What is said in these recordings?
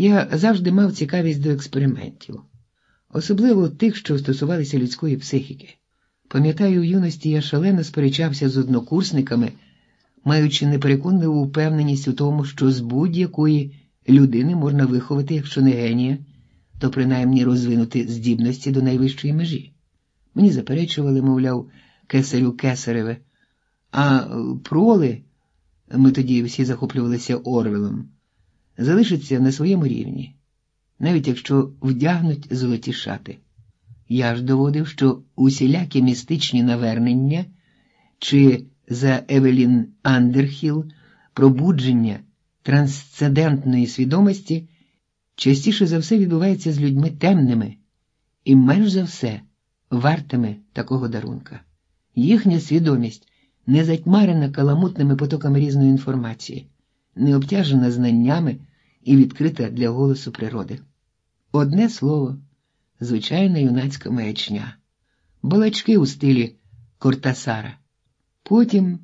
Я завжди мав цікавість до експериментів, особливо тих, що стосувалися людської психіки. Пам'ятаю, у юності я шалено сперечався з однокурсниками, маючи непереконливу впевненість у тому, що з будь-якої людини можна виховати, якщо не генія, то принаймні розвинути здібності до найвищої межі. Мені заперечували, мовляв, кесарю кесареве, а проли, ми тоді всі захоплювалися Орвелом, залишаться на своєму рівні, навіть якщо вдягнуть золоті шати. Я ж доводив, що усілякі містичні навернення чи за Евелін Андерхіл пробудження трансцендентної свідомості частіше за все відбувається з людьми темними і менш за все вартими такого дарунка. Їхня свідомість не затьмарена каламутними потоками різної інформації, не обтяжена знаннями і відкрита для голосу природи. Одне слово, звичайна юнацька маячня, балачки у стилі Кортасара. Потім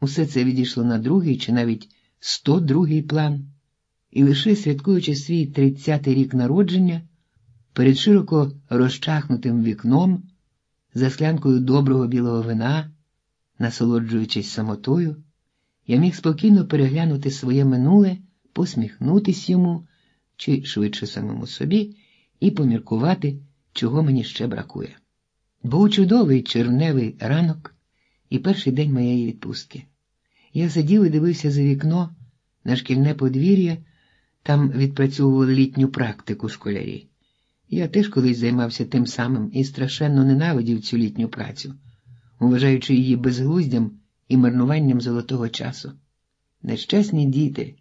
усе це відійшло на другий чи навіть 102-й план, і лише святкуючи свій 30-й рік народження, перед широко розчахнутим вікном, за склянкою доброго білого вина, насолоджуючись самотою, я міг спокійно переглянути своє минуле, посміхнутись йому чи швидше самому собі і поміркувати, чого мені ще бракує. Був чудовий червневий ранок і перший день моєї відпустки. Я сидів і дивився за вікно на шкільне подвір'я, там відпрацьовували літню практику школярі. Я теж колись займався тим самим і страшенно ненавидів цю літню працю, вважаючи її безглуздям і марнуванням золотого часу. Нещасні діти,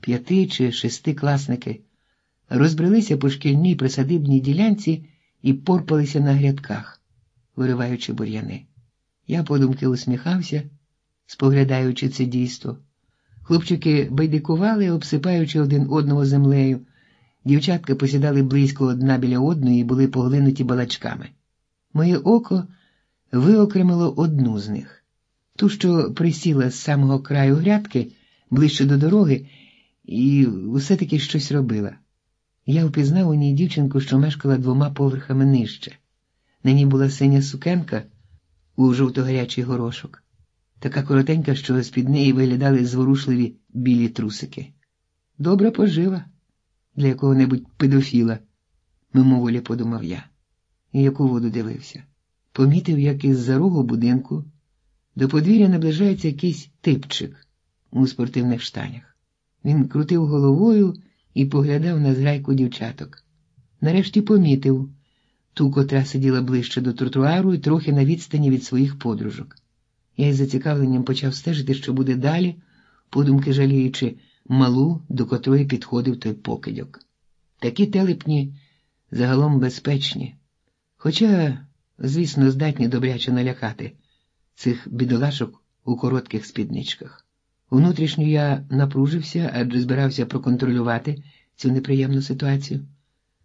п'яти чи шестикласники, розбрелися по шкільній присадибній ділянці і порпалися на грядках, вириваючи бур'яни. Я подумки усміхався, споглядаючи це дійство. Хлопчики байдикували, обсипаючи один одного землею. Дівчатка посідали близько одна біля одної і були поглинуті балачками. Моє око виокремило одну з них, ту, що присіла з самого краю грядки ближче до дороги, і все таки щось робила. Я впізнав у ній дівчинку, що мешкала двома поверхами нижче. На ній була синя сукенка у жовто-гарячий горошок, така коротенька, що з-під неї виглядали зворушливі білі трусики. Добра пожива для якого-небудь педофіла, мимоволі подумав я, і яку воду дивився. Помітив, як із за рогу будинку до подвір'я наближається якийсь типчик у спортивних штанях. Він крутив головою і поглядав на зграйку дівчаток. Нарешті помітив ту, котра сиділа ближче до тротуару і трохи на відстані від своїх подружок. Я із зацікавленням почав стежити, що буде далі, подумки жаліючи малу, до котрої підходив той покидьок. Такі телепні загалом безпечні, хоча, звісно, здатні добряче налякати цих бідолашок у коротких спідничках. Внутрішньо я напружився, адже збирався проконтролювати цю неприємну ситуацію.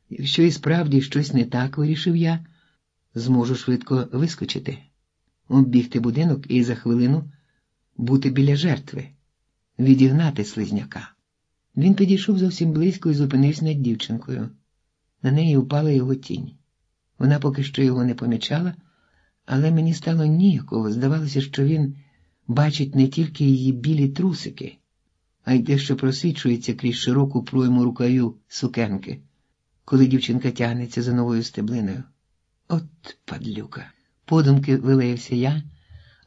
Якщо і справді щось не так, вирішив я, зможу швидко вискочити, оббігти будинок і за хвилину бути біля жертви відігнати слизняка. Він підійшов зовсім близько і зупинився над дівчинкою. На неї впала його тінь. Вона поки що його не помічала, але мені стало ніяково. Здавалося, що він бачить не тільки її білі трусики, а й те, що просвічується крізь широку пройму рукавів сукенки, коли дівчинка тягнеться за новою стеблиною. От падлюка. Подумки вилаявся я,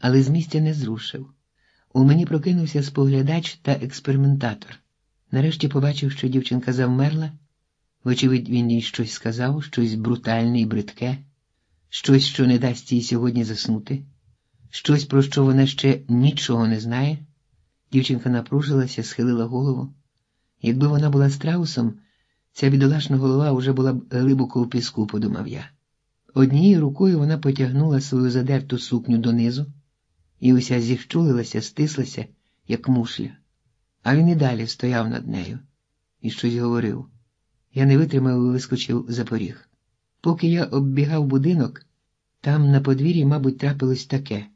але з місця не зрушив. У мені прокинувся споглядач та експериментатор. Нарешті побачив, що дівчинка завмерла. Вочевидь, він їй щось сказав, щось брутальне і бридке, щось, що не дасть їй сьогодні заснути, щось, про що вона ще нічого не знає. Дівчинка напружилася, схилила голову. Якби вона була страусом, ця бідолашна голова вже була б глибоко в піску, подумав я. Однією рукою вона потягнула свою задерту сукню донизу і уся зіщулилася, стислася, як мушля. А він і далі стояв над нею і щось говорив. Я не витримав і вискочив за поріг. Поки я оббігав будинок, там на подвір'ї, мабуть, трапилось таке.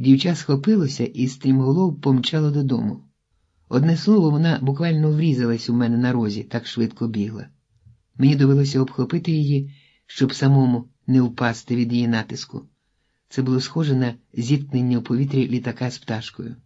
Дівча схопилося і стрімголов помчало додому. Одне слово, вона буквально врізалась у мене на розі, так швидко бігла. Мені довелося обхопити її, щоб самому не впасти від її натиску. Це було схоже на зіткнення у повітрі літака з пташкою.